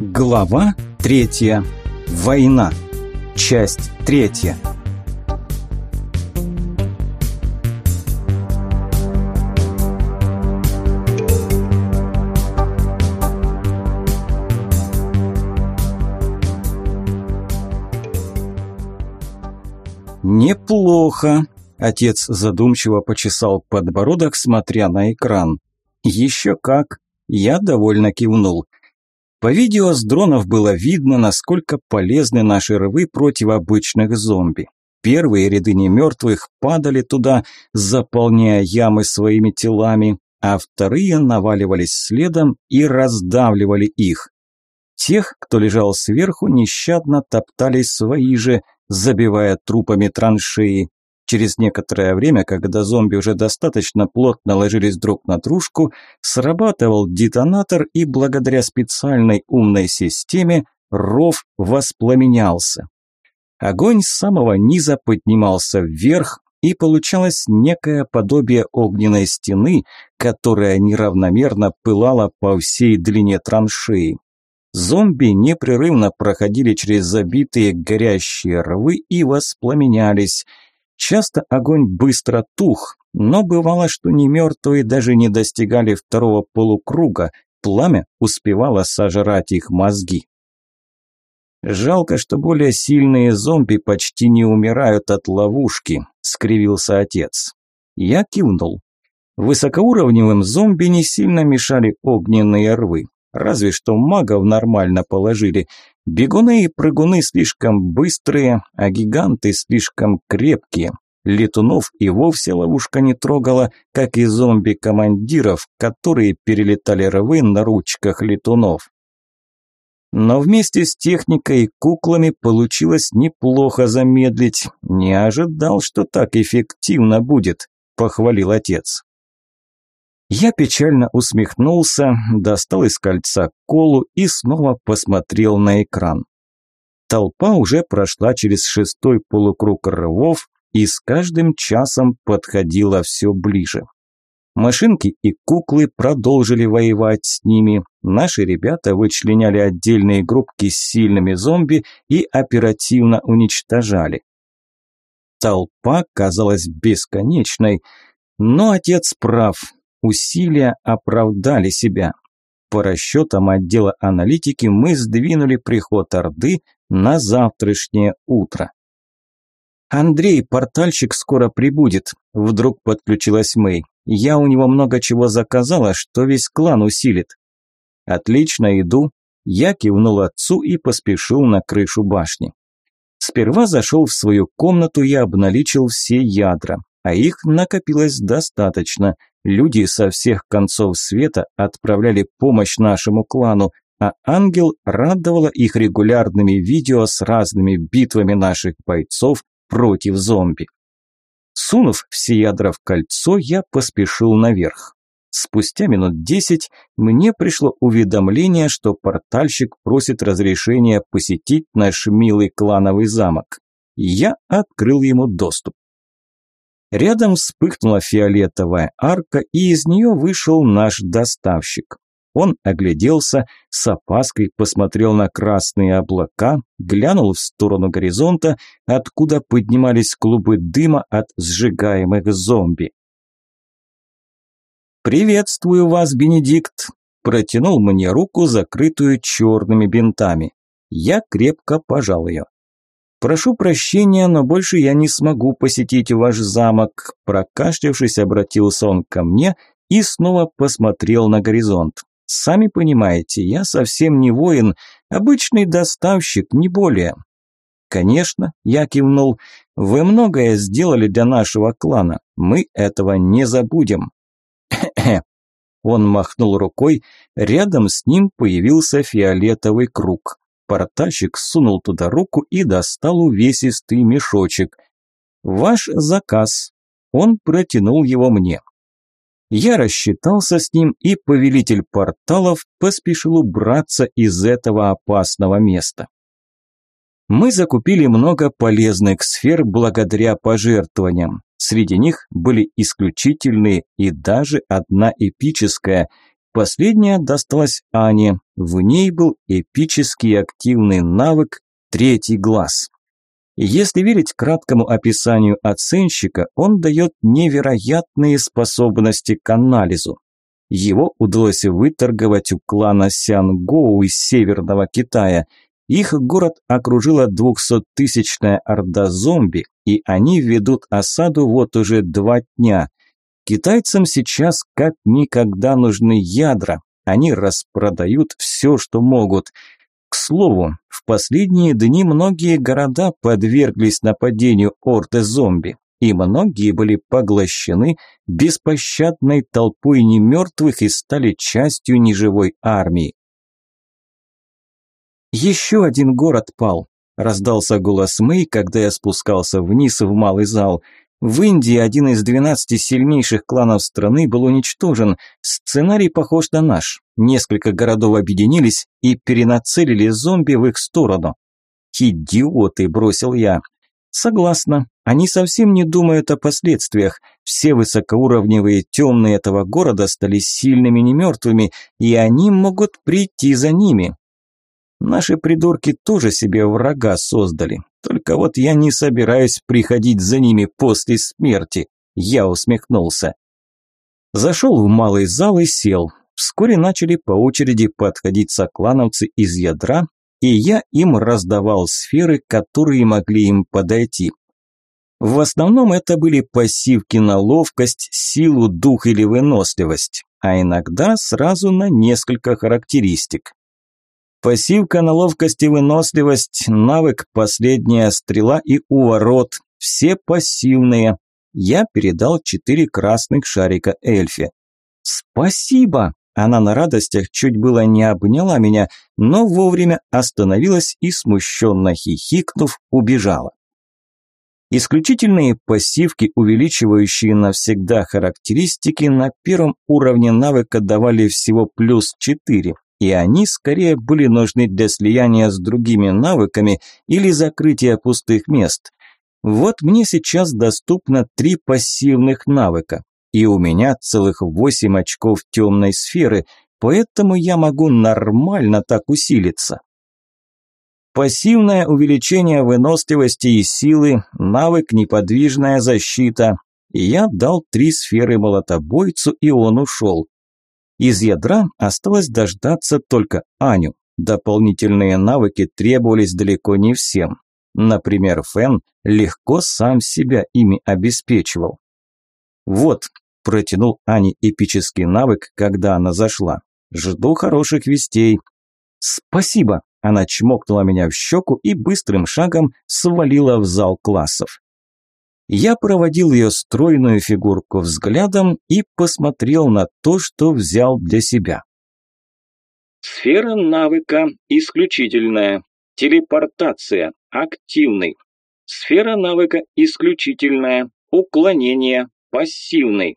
Глава третья. Война. Часть третья. Неплохо. Отец задумчиво почесал подбородок, смотря на экран. Еще как. Я довольно кивнул. По видео с дронов было видно, насколько полезны наши рвы против обычных зомби. Первые ряды немертвых падали туда, заполняя ямы своими телами, а вторые наваливались следом и раздавливали их. Тех, кто лежал сверху, нещадно топтались свои же, забивая трупами траншеи. Через некоторое время, когда зомби уже достаточно плотно ложились друг на дружку, срабатывал детонатор и благодаря специальной умной системе ров воспламенялся. Огонь с самого низа поднимался вверх, и получалось некое подобие огненной стены, которая неравномерно пылала по всей длине траншеи. Зомби непрерывно проходили через забитые горящие рвы и воспламенялись – Часто огонь быстро тух, но бывало, что немертвые даже не достигали второго полукруга, пламя успевало сожрать их мозги. «Жалко, что более сильные зомби почти не умирают от ловушки», – скривился отец. Я кивнул. Высокоуровневым зомби не сильно мешали огненные рвы. Разве что магов нормально положили. Бегуны и прыгуны слишком быстрые, а гиганты слишком крепкие. Летунов и вовсе ловушка не трогала, как и зомби-командиров, которые перелетали рвы на ручках летунов. Но вместе с техникой и куклами получилось неплохо замедлить. Не ожидал, что так эффективно будет, похвалил отец. Я печально усмехнулся, достал из кольца колу и снова посмотрел на экран. Толпа уже прошла через шестой полукруг рвов и с каждым часом подходила все ближе. Машинки и куклы продолжили воевать с ними. Наши ребята вычленяли отдельные группки с сильными зомби и оперативно уничтожали. Толпа казалась бесконечной, но отец прав усилия оправдали себя. По расчетам отдела аналитики мы сдвинули приход Орды на завтрашнее утро. «Андрей, портальщик скоро прибудет», – вдруг подключилась Мэй. «Я у него много чего заказала, что весь клан усилит». «Отлично, иду». Я кивнул отцу и поспешил на крышу башни. Сперва зашел в свою комнату и обналичил все ядра, а их накопилось достаточно – Люди со всех концов света отправляли помощь нашему клану, а ангел радовала их регулярными видео с разными битвами наших бойцов против зомби. Сунув все ядра в кольцо, я поспешил наверх. Спустя минут десять мне пришло уведомление, что портальщик просит разрешения посетить наш милый клановый замок. Я открыл ему доступ. Рядом вспыхнула фиолетовая арка, и из нее вышел наш доставщик. Он огляделся, с опаской посмотрел на красные облака, глянул в сторону горизонта, откуда поднимались клубы дыма от сжигаемых зомби. «Приветствую вас, Бенедикт!» Протянул мне руку, закрытую черными бинтами. Я крепко пожал ее. «Прошу прощения, но больше я не смогу посетить ваш замок», прокашлявшись, обратился он ко мне и снова посмотрел на горизонт. «Сами понимаете, я совсем не воин, обычный доставщик, не более». «Конечно», – я кивнул, – «вы многое сделали для нашего клана, мы этого не забудем». Он махнул рукой, рядом с ним появился фиолетовый круг. Портальщик сунул туда руку и достал увесистый мешочек. «Ваш заказ». Он протянул его мне. Я рассчитался с ним, и повелитель порталов поспешил убраться из этого опасного места. Мы закупили много полезных сфер благодаря пожертвованиям. Среди них были исключительные и даже одна эпическая. Последняя досталась Ане, В ней был эпический активный навык «Третий глаз». Если верить краткому описанию оценщика, он дает невероятные способности к анализу. Его удалось выторговать у клана Сянгоу из Северного Китая. Их город окружила двухсоттысячная орда зомби, и они ведут осаду вот уже два дня. Китайцам сейчас как никогда нужны ядра. Они распродают все, что могут – к слову, в последние дни многие города подверглись нападению орды зомби, и многие были поглощены беспощадной толпой немертвых и стали частью неживой армии. «Еще один город пал», – раздался голос Мэй, когда я спускался вниз в малый зал – в Индии один из 12 сильнейших кланов страны был уничтожен. Сценарий похож на наш. Несколько городов объединились и перенацелили зомби в их сторону. «Идиоты!» – бросил я. «Согласна. Они совсем не думают о последствиях. Все высокоуровневые темные этого города стали сильными немертвыми, и они могут прийти за ними. Наши придурки тоже себе врага создали. Только вот я не собираюсь приходить за ними после смерти. Я усмехнулся. Зашел в малый зал и сел. Вскоре начали по очереди подходить соклановцы из ядра, и я им раздавал сферы, которые могли им подойти. В основном это были пассивки на ловкость, силу, дух или выносливость, а иногда сразу на несколько характеристик. Пассивка на ловкость и выносливость, навык «Последняя стрела» и «Уворот» – все пассивные. Я передал четыре красных шарика эльфе. «Спасибо!» Она на радостях чуть было не обняла меня, но вовремя остановилась и, смущенно хихикнув, убежала. Исключительные пассивки, увеличивающие навсегда характеристики, на первом уровне навыка давали всего плюс 4, и они скорее были нужны для слияния с другими навыками или закрытия пустых мест. Вот мне сейчас доступно три пассивных навыка, и у меня целых восемь очков темной сферы, поэтому я могу нормально так усилиться. Пассивное увеличение выносливости и силы, навык неподвижная защита. я дал три сферы молотобойцу, и он ушел. Из ядра осталось дождаться только Аню. Дополнительные навыки требовались далеко не всем. Например, Фэн легко сам себя ими обеспечивал. «Вот», – протянул Ане эпический навык, когда она зашла. «Жду хороших вестей». «Спасибо», – она чмокнула меня в щеку и быстрым шагом свалила в зал классов. Я проводил ее стройную фигурку взглядом и посмотрел на то, что взял для себя. Сфера навыка исключительная. Телепортация активный. Сфера навыка исключительная. Уклонение пассивный.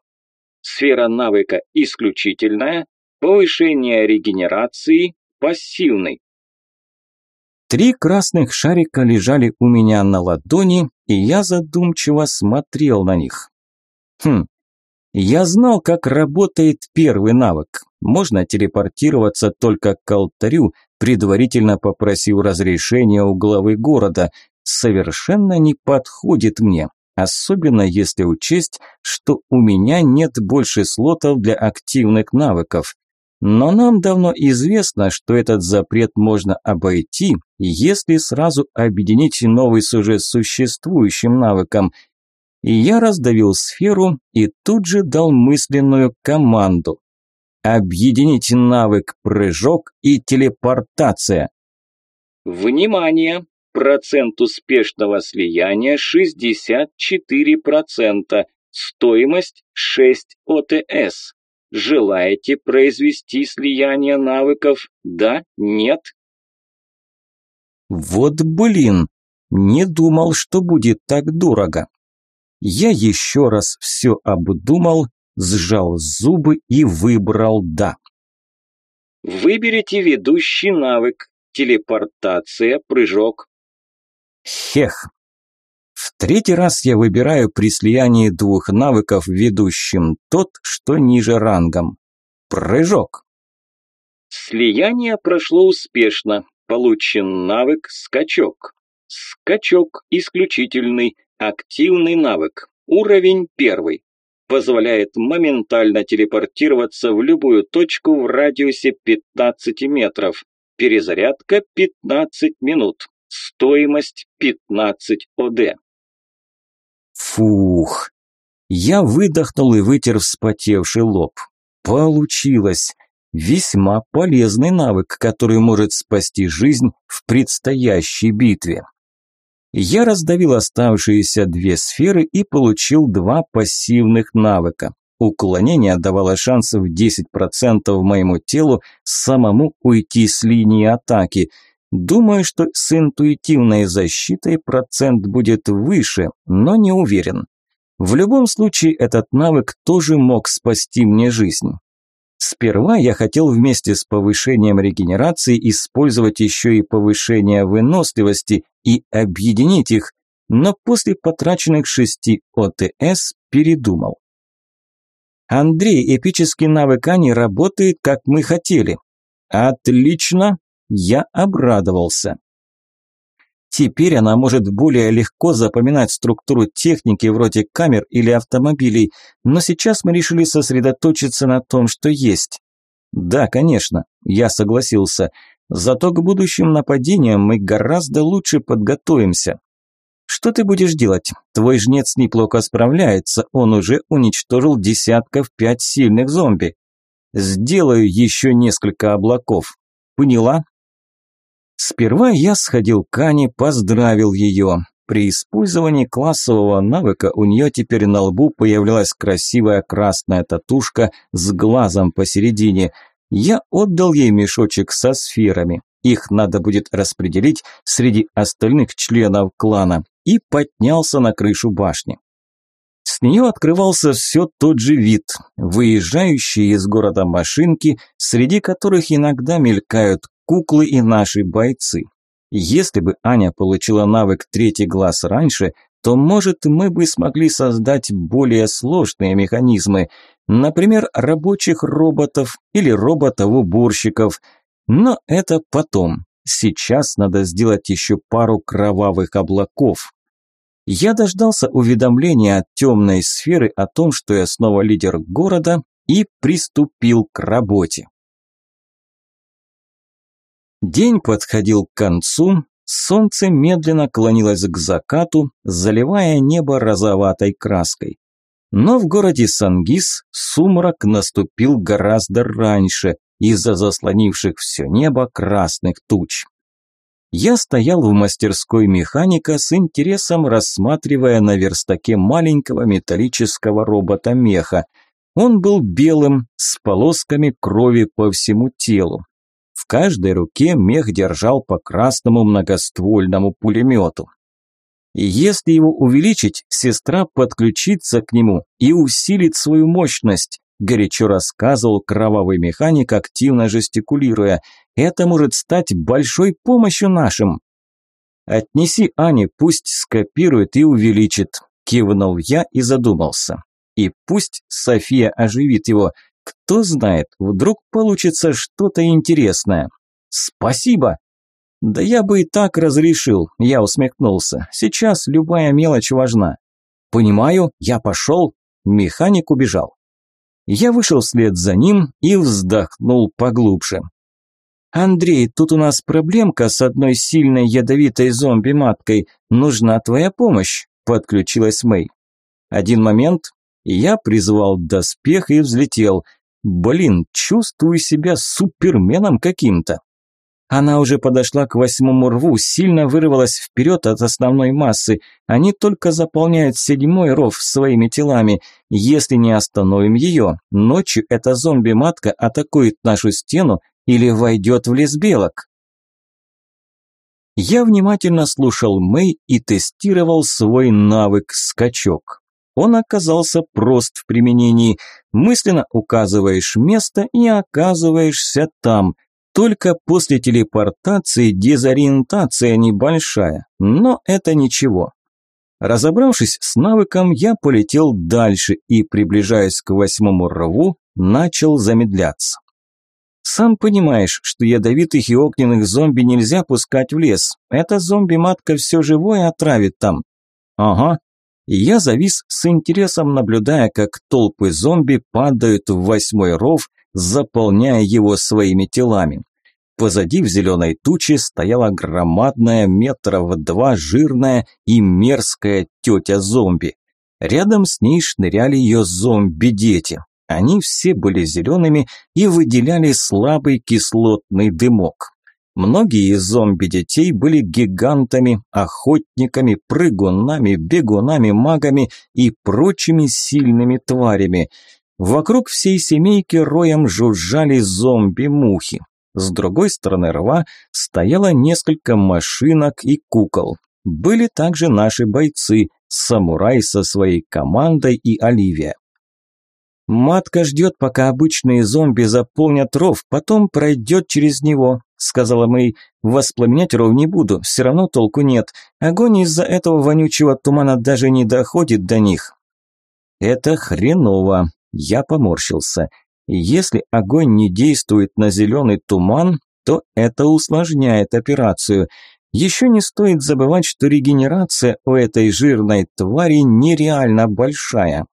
Сфера навыка исключительная. Повышение регенерации пассивный. Три красных шарика лежали у меня на ладони, и я задумчиво смотрел на них. Хм, я знал, как работает первый навык. Можно телепортироваться только к алтарю, предварительно попросив разрешения у главы города. Совершенно не подходит мне, особенно если учесть, что у меня нет больше слотов для активных навыков. Но нам давно известно, что этот запрет можно обойти, если сразу объединить новый с уже существующим навыком. И я раздавил сферу и тут же дал мысленную команду. Объединить навык прыжок и телепортация. Внимание! Процент успешного слияния 64%. Стоимость 6 ОТС. Желаете произвести слияние навыков? Да? Нет? Вот блин, не думал, что будет так дорого. Я еще раз все обдумал, сжал зубы и выбрал «да». Выберите ведущий навык. Телепортация, прыжок. Хех, в третий раз я выбираю при слиянии двух навыков ведущим тот, что ниже рангом. Прыжок. Слияние прошло успешно. Получен навык «Скачок». Скачок исключительный, активный навык. Уровень первый. Позволяет моментально телепортироваться в любую точку в радиусе 15 метров. Перезарядка 15 минут. Стоимость 15 ОД. Фух. Я выдохнул и вытер вспотевший лоб. Получилось. Весьма полезный навык, который может спасти жизнь в предстоящей битве. Я раздавил оставшиеся две сферы и получил два пассивных навыка. Уклонение давало шансов 10% моему телу самому уйти с линии атаки. Думаю, что с интуитивной защитой процент будет выше, но не уверен. В любом случае, этот навык тоже мог спасти мне жизнь. Сперва я хотел вместе с повышением регенерации использовать еще и повышение выносливости и объединить их, но после потраченных 6 ОТС передумал. Андрей, эпический навык Ани работает, как мы хотели. Отлично, я обрадовался. Теперь она может более легко запоминать структуру техники вроде камер или автомобилей, но сейчас мы решили сосредоточиться на том, что есть. Да, конечно, я согласился. Зато к будущим нападениям мы гораздо лучше подготовимся. Что ты будешь делать? Твой жнец неплохо справляется, он уже уничтожил десятков пять сильных зомби. Сделаю еще несколько облаков. Поняла? Сперва я сходил к Ане, поздравил ее. При использовании классового навыка у нее теперь на лбу появилась красивая красная татушка с глазом посередине. Я отдал ей мешочек со сферами. Их надо будет распределить среди остальных членов клана. И поднялся на крышу башни. С нее открывался все тот же вид, выезжающие из города машинки, среди которых иногда мелькают куклы и наши бойцы. Если бы Аня получила навык «Третий глаз» раньше, то, может, мы бы смогли создать более сложные механизмы, например, рабочих роботов или роботов-уборщиков. Но это потом. Сейчас надо сделать еще пару кровавых облаков. Я дождался уведомления от темной сферы о том, что я снова лидер города, и приступил к работе. День подходил к концу, солнце медленно клонилось к закату, заливая небо розоватой краской. Но в городе Сангис сумрак наступил гораздо раньше из-за заслонивших все небо красных туч. Я стоял в мастерской механика с интересом рассматривая на верстаке маленького металлического робота-меха. Он был белым, с полосками крови по всему телу каждой руке мех держал по красному многоствольному пулемету. И если его увеличить, сестра подключится к нему и усилит свою мощность, горячо рассказывал кровавый механик, активно жестикулируя. Это может стать большой помощью нашим. Отнеси Ане, пусть скопирует и увеличит, кивнул я и задумался. И пусть София оживит его – кто знает, вдруг получится что-то интересное. Спасибо. Да я бы и так разрешил, я усмехнулся. Сейчас любая мелочь важна. Понимаю, я пошел. Механик убежал. Я вышел вслед за ним и вздохнул поглубже. «Андрей, тут у нас проблемка с одной сильной ядовитой зомби-маткой. Нужна твоя помощь», – подключилась Мэй. Один момент. Я призвал доспех и взлетел – Блин, чувствую себя суперменом каким-то. Она уже подошла к восьмому рву, сильно вырвалась вперед от основной массы. Они только заполняют седьмой ров своими телами. Если не остановим ее, ночью эта зомби-матка атакует нашу стену или войдет в лес белок. Я внимательно слушал Мэй и тестировал свой навык скачок. Он оказался прост в применении. Мысленно указываешь место и оказываешься там. Только после телепортации дезориентация небольшая, но это ничего. Разобравшись с навыком, я полетел дальше и, приближаясь к восьмому рву, начал замедляться. Сам понимаешь, что ядовитых и огненных зомби нельзя пускать в лес. Эта зомби-матка все живое отравит там. Ага. Я завис с интересом, наблюдая, как толпы зомби падают в восьмой ров, заполняя его своими телами. Позади в зеленой туче стояла громадная метров два жирная и мерзкая тетя-зомби. Рядом с ней шныряли ее зомби-дети. Они все были зелеными и выделяли слабый кислотный дымок. Многие из зомби-детей были гигантами, охотниками, прыгунами, бегунами, магами и прочими сильными тварями. Вокруг всей семейки роем жужжали зомби-мухи. С другой стороны рва стояло несколько машинок и кукол. Были также наши бойцы, самурай со своей командой и Оливия. «Матка ждет, пока обычные зомби заполнят ров, потом пройдет через него», – сказала Мэй. «Воспламенять ров не буду, все равно толку нет. Огонь из-за этого вонючего тумана даже не доходит до них». «Это хреново», – я поморщился. «Если огонь не действует на зеленый туман, то это усложняет операцию. Еще не стоит забывать, что регенерация у этой жирной твари нереально большая».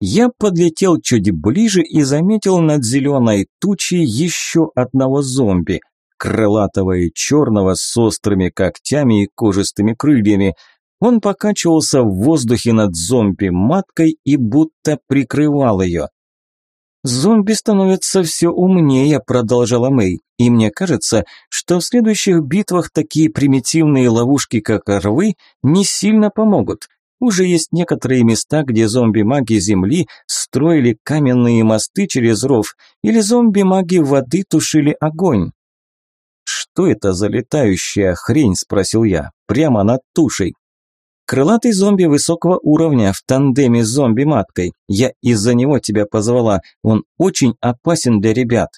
Я подлетел чуть ближе и заметил над зеленой тучей еще одного зомби, крылатого и черного с острыми когтями и кожистыми крыльями. Он покачивался в воздухе над зомби-маткой и будто прикрывал ее. «Зомби становятся все умнее», – продолжала Мэй. «И мне кажется, что в следующих битвах такие примитивные ловушки, как рвы, не сильно помогут. Уже есть некоторые места, где зомби-маги Земли строили каменные мосты через ров, или зомби-маги воды тушили огонь. «Что это за летающая хрень?» – спросил я. «Прямо над тушей». «Крылатый зомби высокого уровня в тандеме с зомби-маткой. Я из-за него тебя позвала. Он очень опасен для ребят».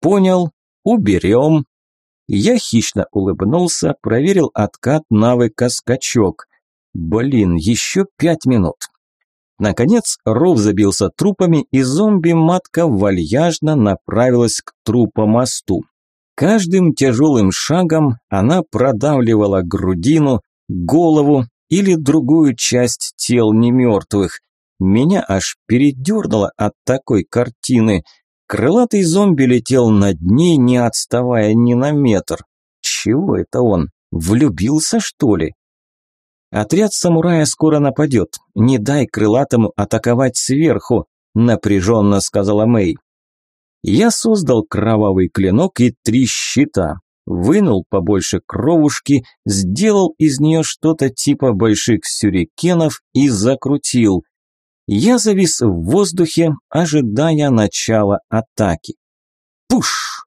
«Понял. Уберем». Я хищно улыбнулся, проверил откат навыка «Скачок». Блин, еще пять минут. Наконец, ров забился трупами, и зомби-матка вальяжно направилась к трупомосту. Каждым тяжелым шагом она продавливала грудину, голову или другую часть тел немертвых. Меня аж передернуло от такой картины. Крылатый зомби летел над ней, не отставая ни на метр. Чего это он? Влюбился, что ли? Отряд самурая скоро нападет. Не дай крылатому атаковать сверху, напряженно сказала Мэй. Я создал кровавый клинок и три щита. Вынул побольше кровушки, сделал из нее что-то типа больших сюрикенов и закрутил. Я завис в воздухе, ожидая начала атаки. Пуш!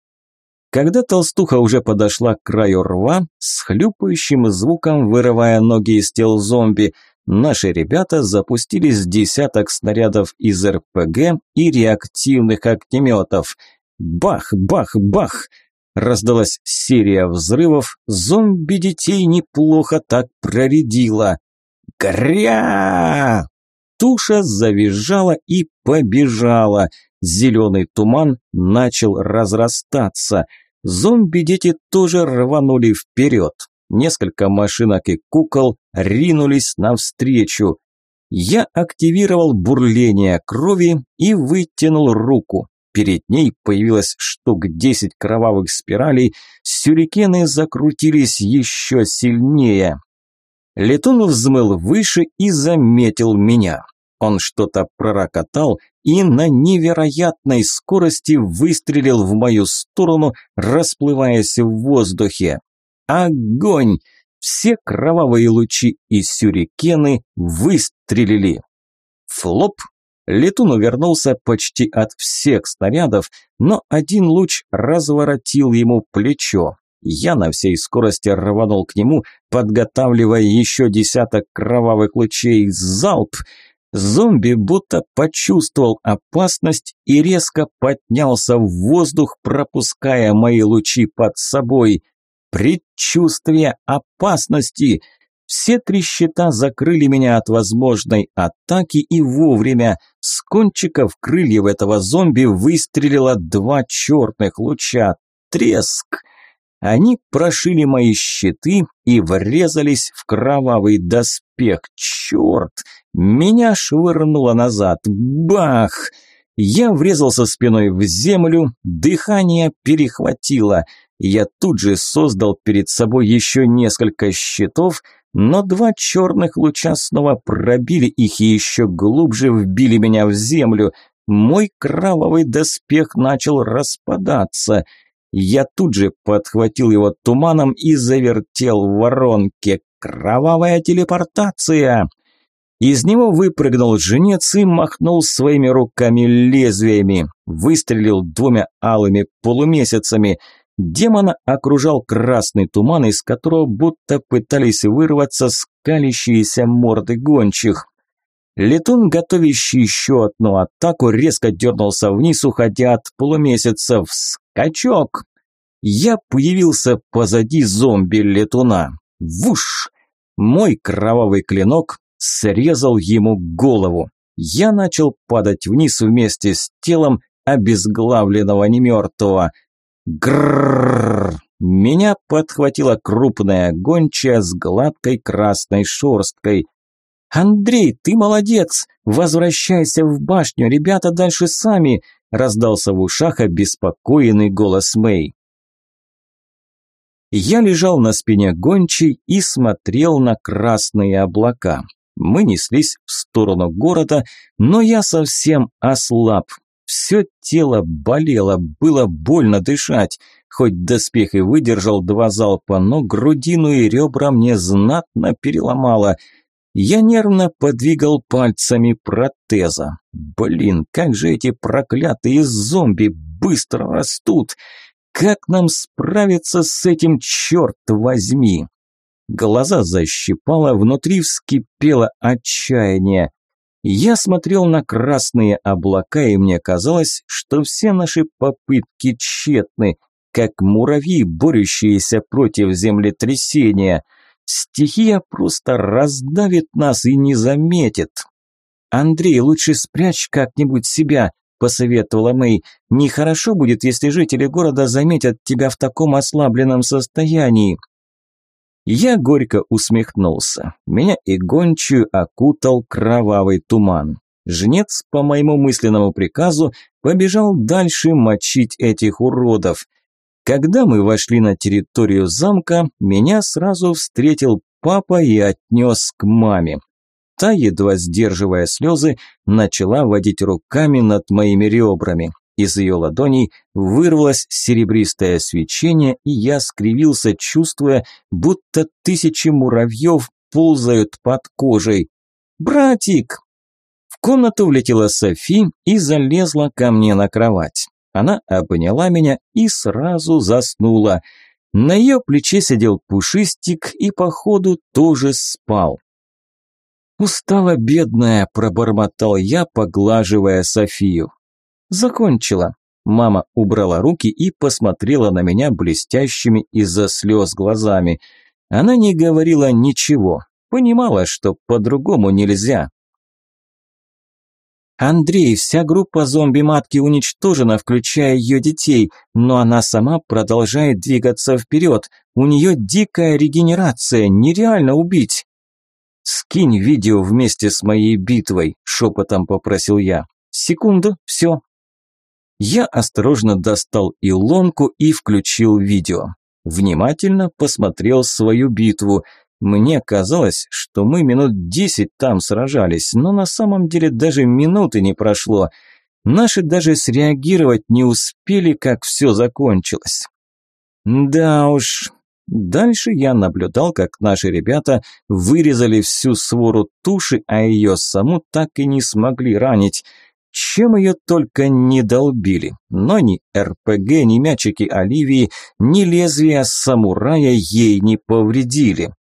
Когда толстуха уже подошла к краю рва, с хлюпающим звуком вырывая ноги из тел зомби, наши ребята запустили с десяток снарядов из РПГ и реактивных огнеметов. Бах, бах, бах! Раздалась серия взрывов, зомби детей неплохо так проредила. Гря! Туша завизжала и побежала. Зеленый туман начал разрастаться. Зомби-дети тоже рванули вперед. Несколько машинок и кукол ринулись навстречу. Я активировал бурление крови и вытянул руку. Перед ней появилось штук десять кровавых спиралей, сюрикены закрутились еще сильнее. Летун взмыл выше и заметил меня. Он что-то пророкотал и на невероятной скорости выстрелил в мою сторону, расплываясь в воздухе. Огонь! Все кровавые лучи и сюрикены выстрелили. Флоп! Летун увернулся почти от всех снарядов, но один луч разворотил ему плечо. Я на всей скорости рванул к нему, подготавливая еще десяток кровавых лучей. Залп! Зомби будто почувствовал опасность и резко поднялся в воздух, пропуская мои лучи под собой. Предчувствие опасности! Все три щита закрыли меня от возможной атаки и вовремя. С кончиков крыльев этого зомби выстрелило два черных луча. Треск! Они прошили мои щиты и врезались в кровавый доспех. Черт! Меня швырнуло назад. Бах! Я врезался спиной в землю, дыхание перехватило. Я тут же создал перед собой еще несколько щитов, но два черных луча снова пробили их и еще глубже вбили меня в землю. Мой кровавый доспех начал распадаться. Я тут же подхватил его туманом и завертел в воронке. Кровавая телепортация! Из него выпрыгнул женец и махнул своими руками лезвиями. Выстрелил двумя алыми полумесяцами. Демона окружал красный туман, из которого будто пытались вырваться скалящиеся морды гончих. Летун, готовящий еще одну атаку, резко дернулся вниз, уходя от полумесяцев. Скачок! Я появился позади зомби-летуна. Вуш! Мой кровавый клинок срезал ему голову. Я начал падать вниз вместе с телом обезглавленного немертвого. Гррррр! Меня подхватила крупная гончая с гладкой красной шерсткой. «Андрей, ты молодец! Возвращайся в башню, ребята дальше сами!» Раздался в ушах обеспокоенный голос Мэй. Я лежал на спине гончей и смотрел на красные облака. Мы неслись в сторону города, но я совсем ослаб. Все тело болело, было больно дышать. Хоть доспех и выдержал два залпа, но грудину и ребра мне знатно переломало. Я нервно подвигал пальцами протеза. Блин, как же эти проклятые зомби быстро растут! Как нам справиться с этим, черт возьми? Глаза защипало, внутри вскипело отчаяние. Я смотрел на красные облака, и мне казалось, что все наши попытки тщетны, как муравьи, борющиеся против землетрясения. Стихия просто раздавит нас и не заметит. «Андрей, лучше спрячь как-нибудь себя», – посоветовала Мэй. «Нехорошо будет, если жители города заметят тебя в таком ослабленном состоянии». Я горько усмехнулся. Меня и гончую окутал кровавый туман. Жнец, по моему мысленному приказу, побежал дальше мочить этих уродов. Когда мы вошли на территорию замка, меня сразу встретил папа и отнес к маме. Та, едва сдерживая слезы, начала водить руками над моими ребрами. Из ее ладоней вырвалось серебристое свечение, и я скривился, чувствуя, будто тысячи муравьев ползают под кожей. «Братик!» В комнату влетела Софи и залезла ко мне на кровать. Она обняла меня и сразу заснула. На ее плече сидел пушистик и, походу, тоже спал. «Устала бедная», – пробормотал я, поглаживая Софию. Закончила. Мама убрала руки и посмотрела на меня блестящими из-за слез глазами. Она не говорила ничего, понимала, что по-другому нельзя. Андрей, вся группа зомби-матки уничтожена, включая ее детей, но она сама продолжает двигаться вперед. У нее дикая регенерация, нереально убить. «Скинь видео вместе с моей битвой», – шепотом попросил я. «Секунду, все, я осторожно достал илонку и включил видео. Внимательно посмотрел свою битву. Мне казалось, что мы минут десять там сражались, но на самом деле даже минуты не прошло. Наши даже среагировать не успели, как все закончилось. Да уж, Дальше я наблюдал, как наши ребята вырезали всю свору туши, а ее саму так и не смогли ранить. Чем ее только не долбили, но ни РПГ, ни мячики Оливии, ни лезвия самурая ей не повредили.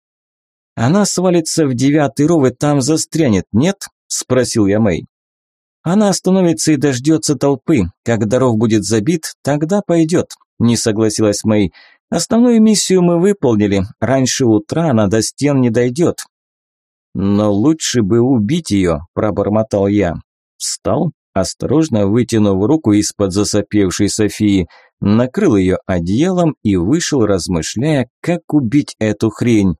«Она свалится в девятый ров и там застрянет, нет?» – спросил я Мэй. «Она остановится и дождется толпы. Когда ров будет забит, тогда пойдет», – не согласилась Мэй. Основную миссию мы выполнили. Раньше утра она до стен не дойдет. Но лучше бы убить ее, пробормотал я. Встал, осторожно вытянув руку из-под засопевшей Софии, накрыл ее одеялом и вышел, размышляя, как убить эту хрень.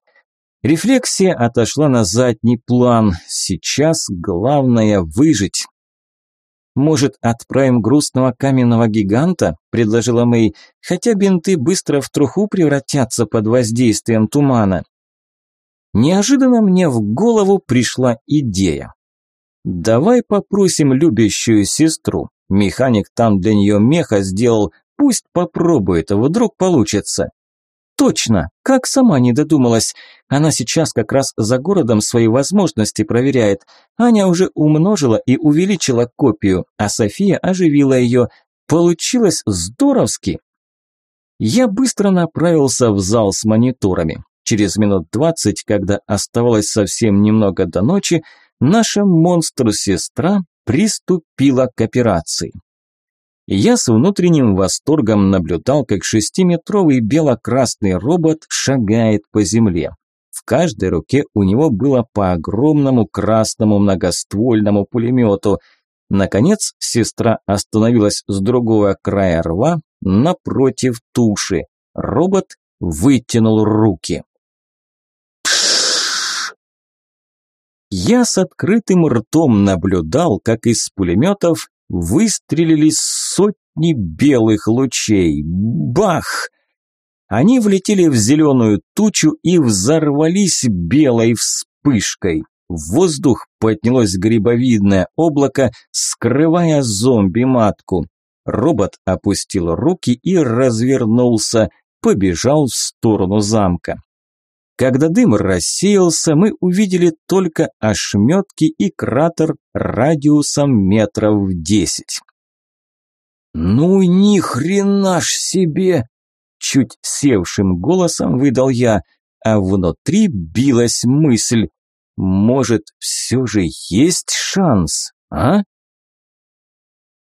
Рефлексия отошла на задний план. Сейчас главное выжить. «Может, отправим грустного каменного гиганта?» – предложила Мэй. «Хотя бинты быстро в труху превратятся под воздействием тумана». Неожиданно мне в голову пришла идея. «Давай попросим любящую сестру. Механик там для нее меха сделал. Пусть попробует, вдруг получится». Точно, как сама не додумалась. Она сейчас как раз за городом свои возможности проверяет. Аня уже умножила и увеличила копию, а София оживила ее. Получилось здоровски. Я быстро направился в зал с мониторами. Через минут двадцать, когда оставалось совсем немного до ночи, наша монстр-сестра приступила к операции. Я с внутренним восторгом наблюдал, как шестиметровый бело-красный робот шагает по земле. В каждой руке у него было по огромному красному многоствольному пулемету. Наконец, сестра остановилась с другого края рва, напротив туши. Робот вытянул руки. Я с открытым ртом наблюдал, как из пулеметов выстрелили сотни белых лучей. Бах! Они влетели в зеленую тучу и взорвались белой вспышкой. В воздух поднялось грибовидное облако, скрывая зомби-матку. Робот опустил руки и развернулся, побежал в сторону замка. Когда дым рассеялся, мы увидели только ошметки и кратер радиусом метров десять. «Ну ни хрена ж себе!» Чуть севшим голосом выдал я, а внутри билась мысль. «Может, все же есть шанс, а?»